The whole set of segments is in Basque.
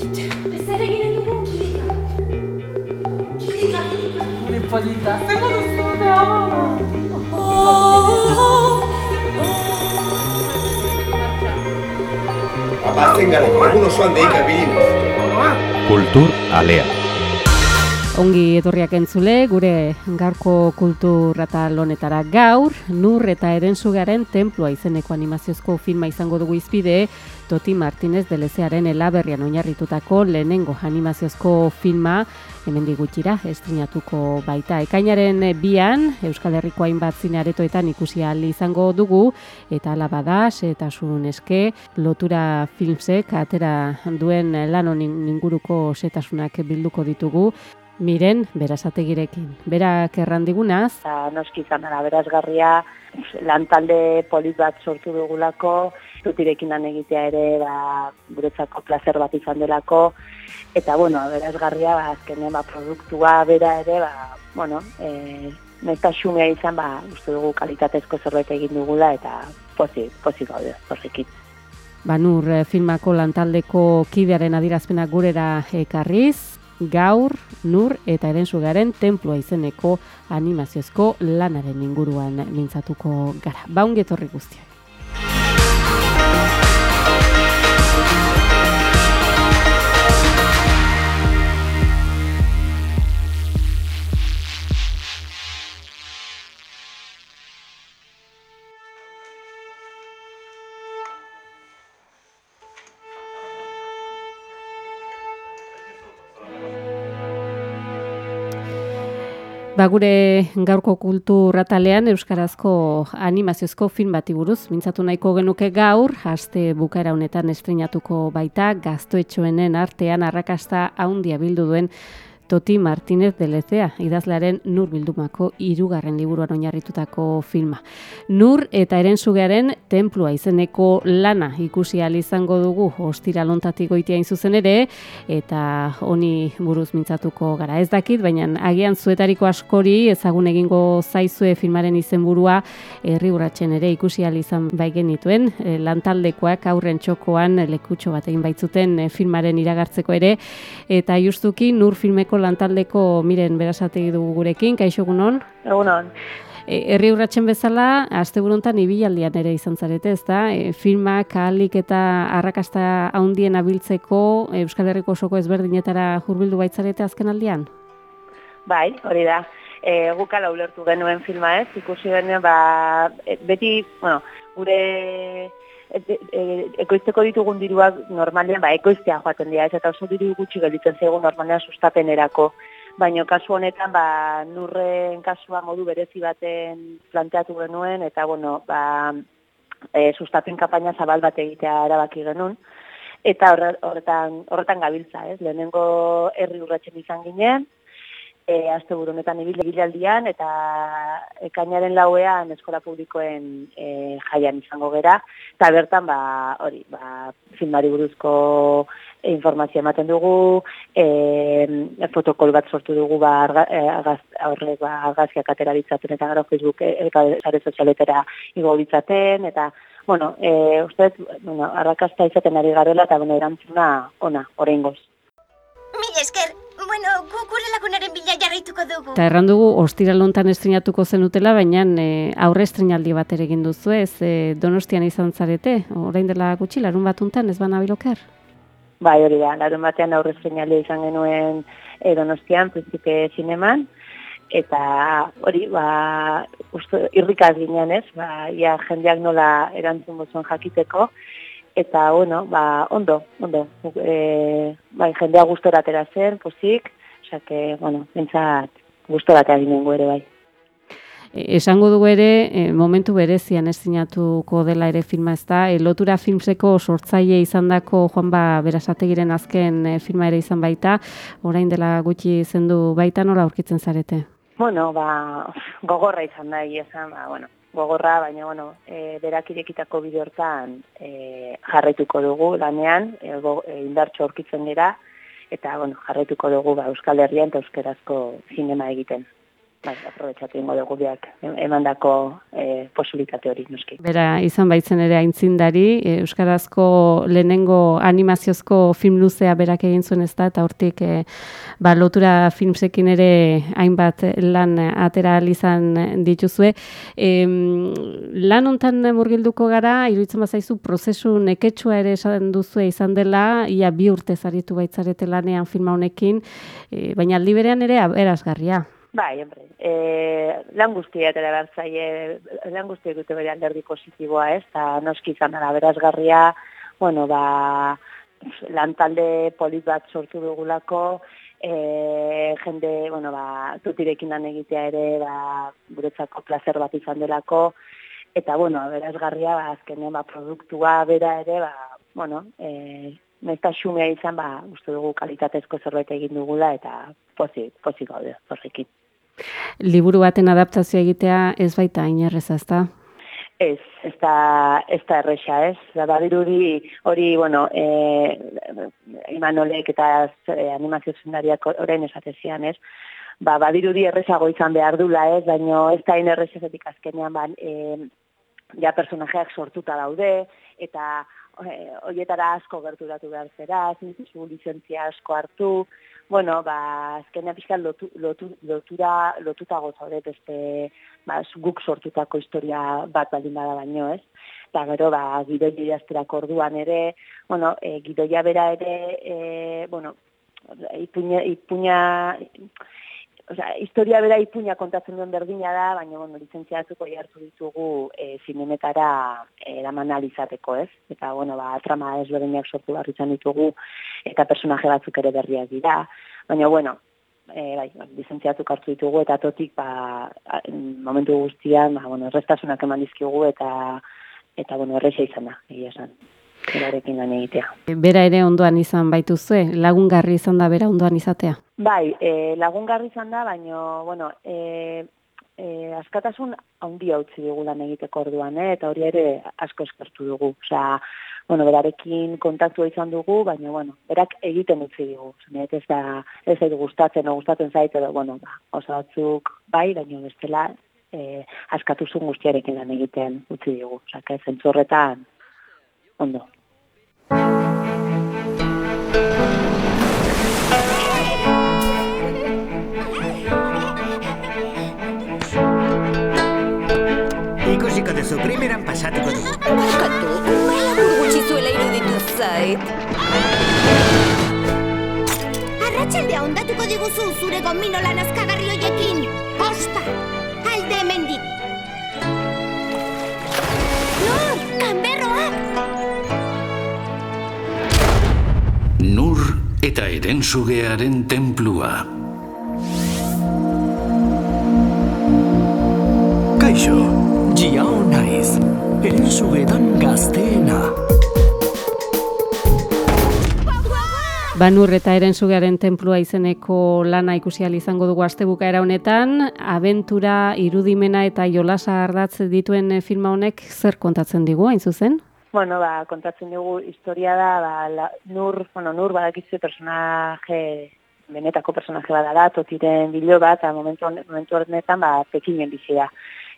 Ez ere ginen dugu kilika. Kilika, kilika. Gure polita, zer duzu da? Abazen gara, egun osoan deika bilinez. Kultur Alea. Ongi etorriak entzule, gure gaurko kultura eta lonetara gaur, nur eta erenzugaren templua izeneko animaziozko filma izango dugu izpide, Toti Martinez de Lezearen elaberrian oinarritutako lehenengo animaziozko filma, hemen digutxira, estrinatuko baita. Ekainaren bian, Euskal Herriko hainbat zinearetoetan ikusi ahal izango dugu, eta ala bada, setasun eske, lotura filmsek atera duen lan honin inguruko setasunak bilduko ditugu, Miren, berasategirekin. Berak errandigunaz, eta noski izan dara berazgarria lantalde polit bat sortu dugulako, zutirekin lan egitea ere ba, guretzako placer bat izan delako, eta bueno, berazgarria ba, azkenean ba, produktua bera ere, ba, bueno, e, neta xumea izan, ba, uste dugu kalitatezko zerbait egin dugula, eta pozik, pozik gaude, horrekin. Banur eh, filmako lantaldeko kidearen adirazpenak gurera ekarriz, gaur, nur eta erenzugaren templua izeneko animaziozko lanaren inguruan mintzatuko gara. Baungetorri guztiak. Ba gure gaurko kulturratalean euskarazko animaziozko film bati buruz mintzatu nahiko genuke gaur, aste bukaera honetan estrenatuko baita gaztoetxoenen artean arrakasta handia bildu duen Toti Martínez de Lezea, idazlearen Nur bildumako hirugarren liburuan oinarritutako filma. Nur eta erenzugearen templua izeneko lana ikusi ahal izango dugu ostira lontatik goitia zuzen ere, eta honi buruz mintzatuko gara. Ez dakit, baina agian zuetariko askori ezagun egingo zaizue filmaren izenburua herri urratzen ere ikusi ahal izan bai genituen, e, lantaldekoak aurren txokoan lekutxo bat egin baitzuten e, filmaren iragartzeko ere, eta justuki Nur filmeko lantaldeko miren berasategi dugu gurekin, kaixo egunon? Egunon. E, herri urratzen bezala, azte buruntan ibilaldian ere izan zarete, ez da? E, filmak ahalik eta arrakasta haundien abiltzeko Euskal Herriko osoko ezberdinetara hurbildu baitzarete azken aldian? Bai, hori da. E, gukala ulertu genuen filma ez, ikusi genuen, ba, e, beti, bueno, gure e, e, ekoizteko ditugun diruak normalean, ba, ekoiztea joaten dira, ez eta oso diru gutxi gelditzen zaigu normalean sustapenerako. Baina kasu honetan, ba, nurren kasua modu berezi baten planteatu genuen, eta, bueno, ba, e, sustapen kampaina zabal bat egitea erabaki genuen. Eta horretan, horretan gabiltza, ez? Lehenengo herri urratzen izan ginen, e, azte honetan ibilaldian eta ekainaren lauean eskola publikoen e, jaian izango gera, eta bertan ba, hori, ba, filmari buruzko informazio ematen dugu, e, fotokol bat sortu dugu ba, arga, e, aurre, ba, atera ditzaten eta gara Facebook e, eta zare sozialetera igo ditzaten, eta bueno, e, ustez, bueno, arrakasta izaten ari garela eta bueno, erantzuna ona, orain goz. Mil esker, lagunaren bila jarraituko dugu. Eta erran dugu, ostira lontan estrenatuko zenutela, baina e, aurre estrenaldi bat ere egin duzu ez, e, donostian izan zarete, orain dela gutxi, larun batuntan, ez bana biloker? Bai, hori da, larun batean aurre estrenaldi izan genuen e, donostian, principe zineman, eta hori, ba, uste, irrikaz ginen ez, ba, ia jendeak nola erantzun bozuen jakiteko, eta bueno, ba, ondo, ondo, e, bai, jendea gustora atera zen, pozik, osea que, bueno, pentsat gustora atera ginen ere bai. E, esango dugu ere, e, momentu berezian estinatuko dela ere filma ez da, e, lotura filmseko sortzaile izandako Juan Ba Berasategiren azken e, filma ere izan baita, orain dela gutxi zendu baita nola aurkitzen zarete? Bueno, ba, gogorra izan da, esan, ba, bueno, gogorra, baina bueno, e, berak irekitako bide hortan e, jarraituko dugu lanean, e, go, e, indartxo aurkitzen dira eta bueno, jarraituko dugu ba, Euskal Herrian eta Euskerazko zinema egiten. Bai, aprobetsatu ingo dugu biak emandako e, posibilitate hori noski. Bera izan baitzen ere aintzindari, e, Euskarazko lehenengo animaziozko film luzea berak egin zuen ez da, eta hortik e, ba, lotura filmsekin ere hainbat lan atera izan dituzue. E, lan hontan murgilduko gara, iruditzen bazaizu prozesu neketsua ere esan duzue izan dela, ia bi urte zaritu baitzarete lanean filma honekin, e, baina aldi berean ere aberazgarria. Bai, hombre, e, lan guztiak ere bertzaile, lan guztiak dute bere alderdi positiboa ez, eta noski izan dara berazgarria, bueno, ba, lan talde polit bat sortu dugulako, e, jende, bueno, ba, tutirekin lan egitea ere, ba, guretzako placer bat izan delako, eta, bueno, berazgarria, ba, azkenean, ba, produktua bera ere, ba, bueno, e, Nesta xumea izan, ba, uste dugu kalitatezko zerbait egin dugula eta pozik, pozik gaude horrekin. Liburu baten adaptazio egitea ez baita inerreza, ez da? Ez, ez da, ez da erresa, ez. Da, badirudi hori, bueno, e, imanolek eta e, animazio zendariak orain esatezian, ez. Ba, badirudi errezago izan behar dula, ez, baino ez da inerrezetik azkenean, ba, e, ja personajeak sortuta daude, eta e, oietara asko gerturatu behar zera, zintizu lizentzia asko hartu, bueno, ba, azkenean pixka lotu, lotu, lotura, lotuta gozaude beste ba, guk sortutako historia bat baldin bada baino, ez? Eta gero, ba, gidoia jazterako orduan ere, bueno, e, gidoia bera ere, e, bueno, ipuña, ipuña Osea, historia bera ipuña kontatzen duen berdina da, baina bueno, lizentziatuko jartu ditugu e, zinemetara eraman alizateko, ez? Eta bueno, ba trama ezberdinak sortu behar izan ditugu eta personaje batzuk ere berriak dira. Baina bueno, eh bai, lizentziatuk hartu ditugu eta totik ba momentu guztian, ba bueno, errestasunak eman dizkigu eta eta bueno, erresa izan da, egia esan berarekin lan egitea. Bera ere ondoan izan baituzue, lagungarri izan da bera ondoan izatea? Bai, e, lagungarri izan da, baina, bueno, e, e, askatasun handia utzi dugu lan egiteko orduan, eh? eta hori ere asko eskertu dugu. Osea, bueno, berarekin kontaktua izan dugu, baina, bueno, berak egiten utzi dugu. Zanet, ez da, ez da gustatzen, o gustatzen zait, edo, bueno, ba, oso batzuk bai, baina bestela, e, askatuzun guztiarekin lan egiten utzi dugu. Osea, zentzorretan, ondo. Ikusiko duzu, primeran pasatuko dugu. Bakatu, labur gutxi zuela iruditu zait. Arratxaldea ondatuko diguzu zure gominola nazkagarri hoiekin. Posta, alde hemendik. Eta erensugearen templua. Kaixo, Jiao naiz, erensugetan gazteena. Banur eta Erensugearen tenplua izeneko lana ikusi izango dugu astebukaera honetan, abentura, irudimena eta jolasa ardatz dituen filma honek zer kontatzen digu hain zuzen? Bueno, ba, kontatzen dugu historia da, ba, la, nur, bueno, nur badakitzu personaje, benetako personaje bada da, totiren bilo bat, eta momentu, momentu honetan, ba, pekinen bizi da.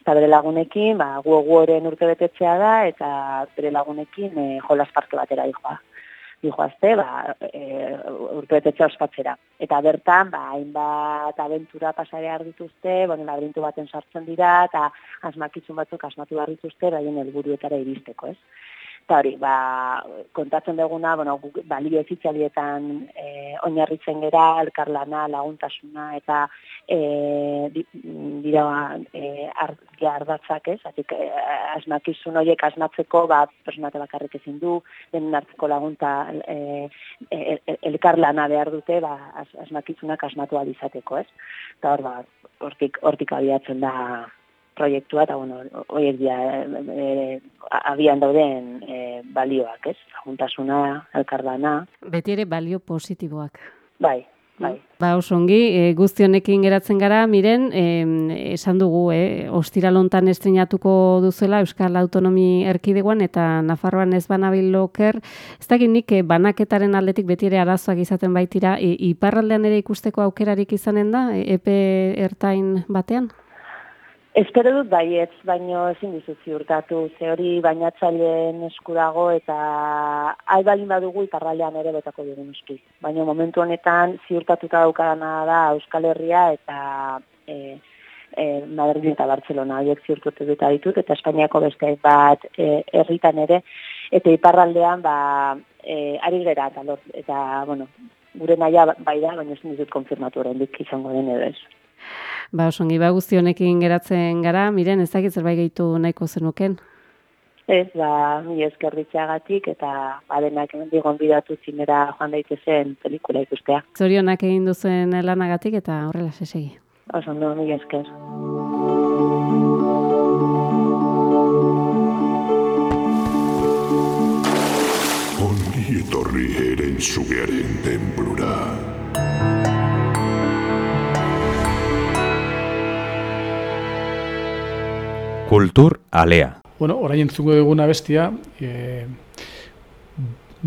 Eta bere lagunekin, ba, gu guoren urte betetzea da, eta bere lagunekin e, jolas parke batera dijoa dijoazte, ba, e, urtebetetxe ospatzera. Eta bertan, ba, hainbat abentura pasare dituzte, bueno, labirintu baten sartzen dira, eta asmakitzun batzuk asmatu behar dituzte, baien helburuetara iristeko, ez? Eta hori, ba, kontatzen duguna, bueno, balio ezitzalietan e, oinarritzen gera, elkarlana, laguntasuna, eta e, dira e, ardatzak ez, atik e, asmakizun horiek asmatzeko, ba, personate bakarrik ezin du, denen hartzeko lagunta e, e, elkarlana behar dute, ba, as, asmakizunak asmatu alizateko, ez? Eta hor, ba, hortik, hortik abiatzen da proiektua eta bueno, hoiek dira e, abian dauden e, balioak, ez? Juntasuna, elkarlana. Beti ere balio positiboak. Bai, bai. Ba, oso ongi, e, guzti honekin geratzen gara, miren, e, esan dugu, e, ostiralontan estrenatuko duzuela Euskal Autonomi Erkidegoan eta Nafarroan ez banabil loker, ez dakit nik e, banaketaren aldetik beti ere arazoak izaten baitira, e, iparraldean ere ikusteko aukerarik izanen da, e, epe ertain batean? Espero dut baietz, baino ezin dizut ziurtatu, ze hori bainatzaileen esku dago eta albalin badugu iparraldean ere betako dugu noski. Baina momentu honetan ziurtatuta daukadana da Euskal Herria eta e, e, Madrid eta Barcelona horiek ziurtatu dut ditut eta Espainiako beste bat e, herritan ere eta iparraldean ba e, ari gera eta, eta bueno, gure naia bai da, baina ezin dizut konfirmatu oraindik izango den edo ez. Ba, osongi, ba, guzti honekin geratzen gara, miren, ez dakit zerbait gehitu nahiko zenuken? Ez, ba, mi eskerritzeagatik eta badenak digon bidatu zinera joan daitezen pelikula ikustea. Zorionak egin duzen lanagatik eta horrela sesegi. Oso, no, mi esker. Ongi etorri eren zugearen templura. Kultur alea. Bueno, orain entzungo duguna bestia, e,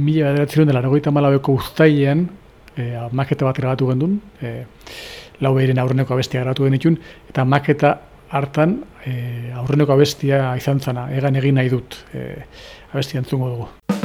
mila bederatzen dela nagoita malabeko uztailean, e, maketa bat grabatu gendun, e, lau behiren aurreneko abestia grabatu genitun, eta maketa hartan e, aurreneko abestia izan zana, egan egin nahi dut e, abestia entzungo dugu.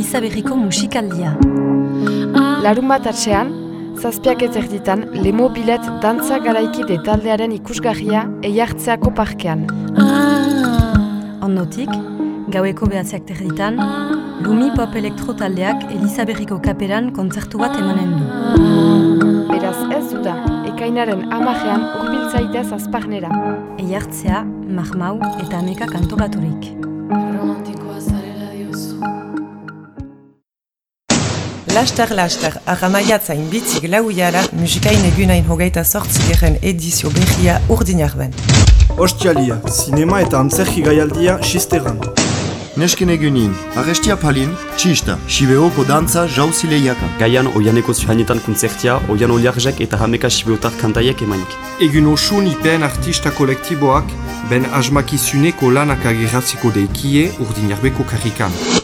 Elizaberriko musikaldia. Larun bat atxean, zazpiak ez erditan, Lemo Bilet dantza garaikide taldearen ikusgarria eiartzeako parkean. Ondotik, gaueko behatziak terditan, Lumi Pop Elektro taldeak Elizaberriko kaperan kontzertu bat emanen du. Beraz ez du da, ekainaren amajean urbiltzaitez azparnera. Eiartzea, mahmau eta ameka kantolaturik. Laster Laster, ahamaiatzain bitzik lauiara musikain egunain hogeita sortzigeren edizio behia urdinarben. Ostialia, sinema eta antzerki gaialdia xisteran. Nesken egunin, arrestia palin, txista, Sibeoko dantza jauzi lehiaka. Gaian oianeko zuhanetan konzertia, oian oliarzek eta hameka Sibeotar kantaiek emanik. Egun osun ipen artista kolektiboak, ben asmakizuneko lanak agiratziko deikie urdinarbeko karrikan.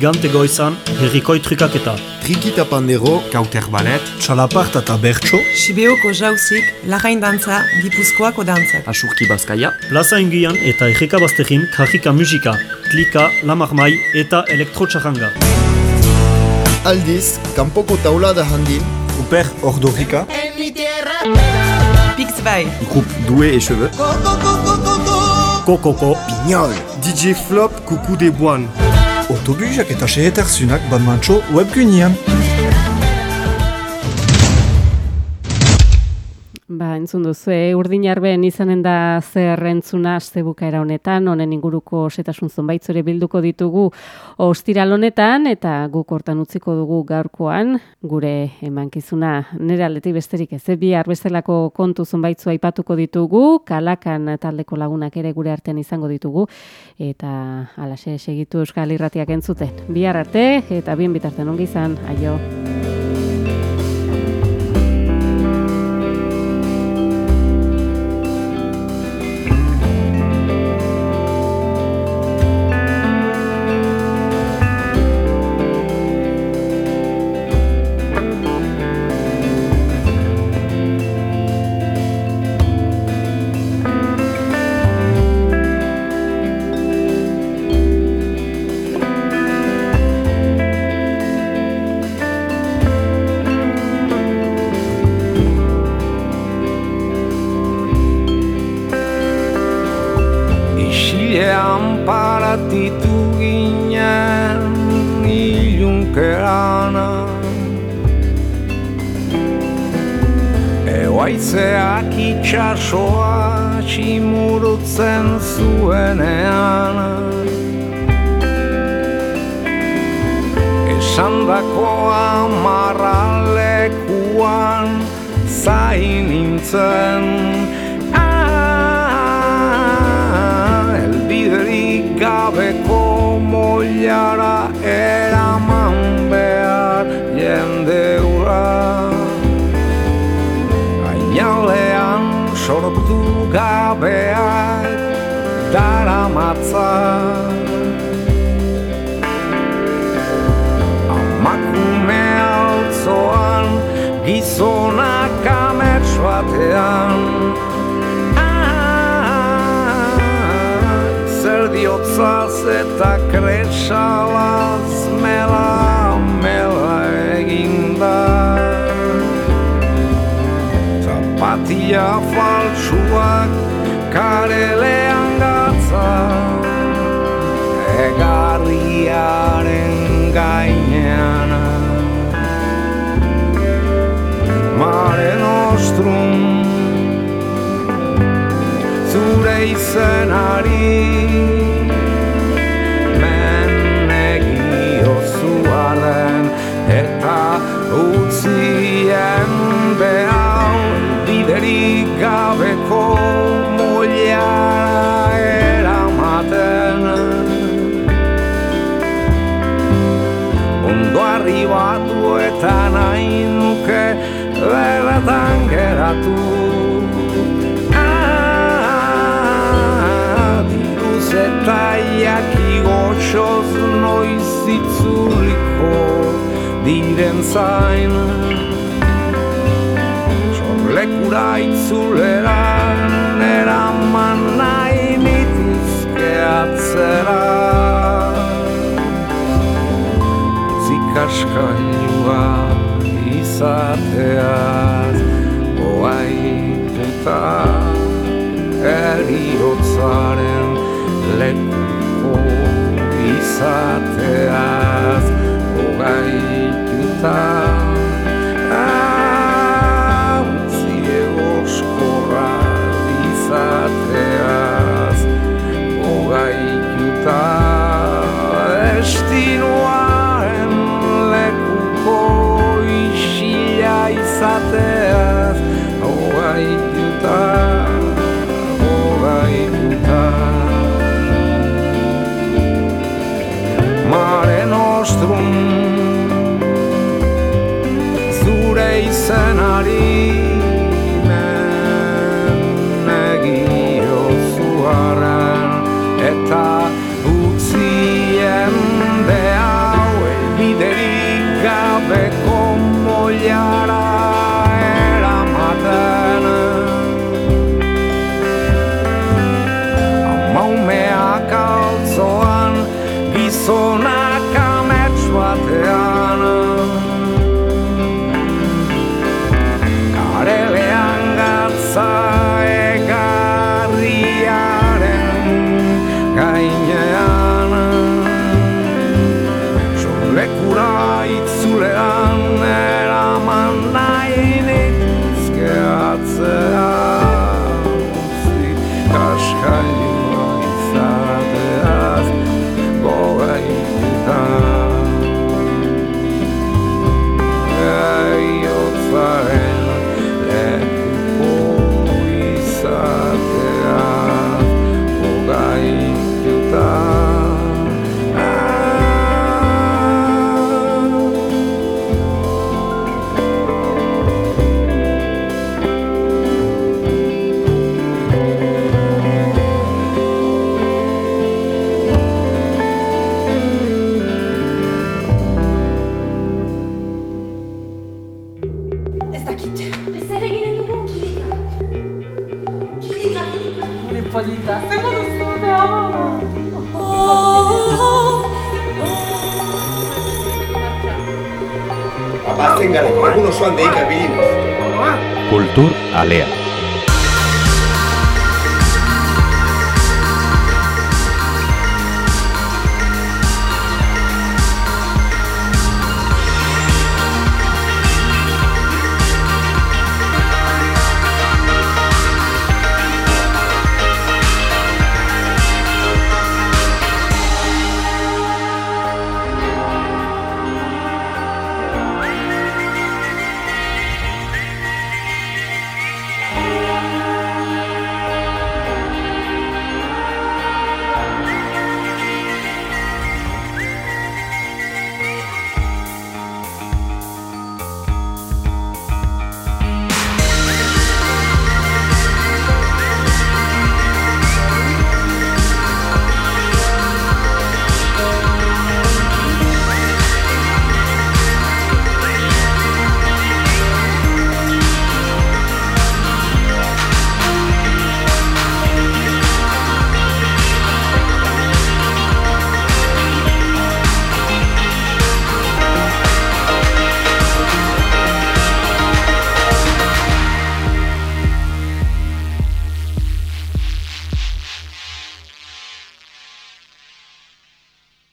Igante goizan, herrikoi trikaketa. Trikita pandero, kauter balet, txalapart eta bertso, Sibeoko jauzik, larain dantza, gipuzkoako dantzak. Asurki bazkaia. Plaza ingian eta erreka bazterin karrika musika, klika, lamarmai eta elektrotxarranga. Aldiz, kanpoko taulada handin, Super Ordorika, Pix bai, Groupe Doué et Cheveux, Kokoko, Pignol, DJ Flop Kuku de Boan. Autobusak eta sehetarzunak badmantxo webgunian. Ba, entzun duzu, eh? urdin arben izanen da zer entzuna astebukaera honetan, honen inguruko setasun zonbait zure bilduko ditugu ostiral honetan, eta guk hortan utziko dugu gaurkoan, gure emankizuna nire aldetik besterik ez, eh? bihar bestelako kontu zonbaitzu aipatuko ditugu, kalakan taldeko lagunak ere gure artean izango ditugu, eta alaxe segitu euskal irratiak entzuten. Bihar arte, eta bien bitarten ongi izan, aio. Esandakoa marralekuan zain nintzen. Elbiderik gabeko moiara eraman behar jende ura. Ainalean sortu gabeak dara matza gizonak amets batean zer diotzaz eta kretsalaz mela, mela eginda. Zapatia faltsuak karelean gatza, egarriaren gainean. Nostrum. Zure izenari Men egio zuaren eta utzien behar Biderik gabeko moiara eramaten. Ondo arribatu eta nahi nuke datu Diruz eta iaki goxoz noiz itzuliko diren zain Txorlekura itzuleran eraman nahi nituzke atzera Zikaskainua izatea Zikaskainua izatea hartuta eriotzaren leku izateaz hogaituta oh, bazen gara, egun osoan deika bilimuz. Kultur alea.